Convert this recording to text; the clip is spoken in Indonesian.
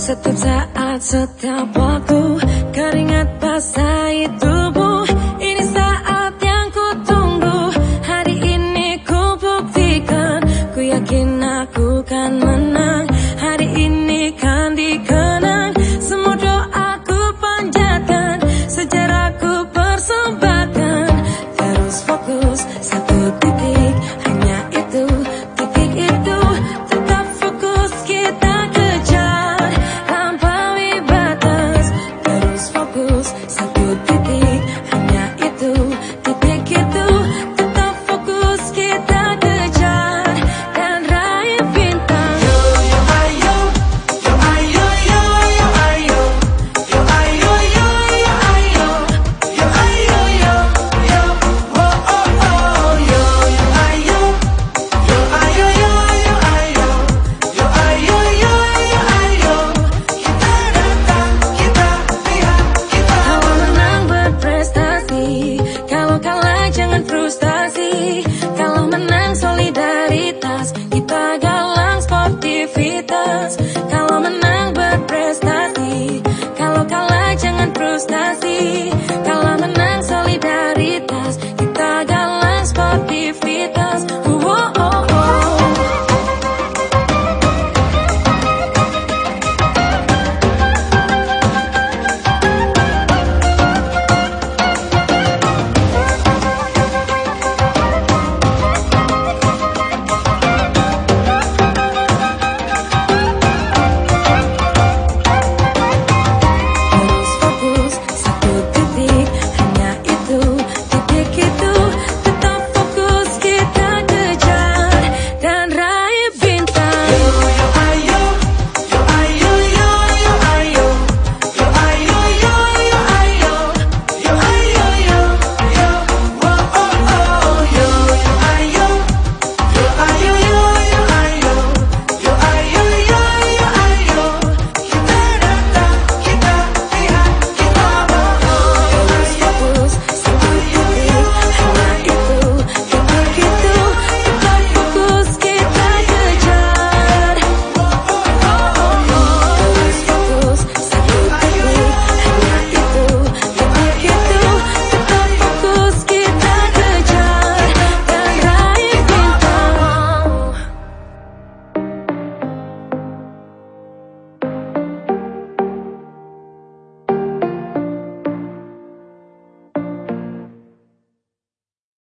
Setiap saat, setiap waktu Keringat basahi tubuh. Ini saat yang ku tunggu Hari ini ku buktikan. Ku yakin aku kan menang Hari ini kan dikenang. Semua doaku panjatkan Sejarahku persembahkan. Terus fokus satu titik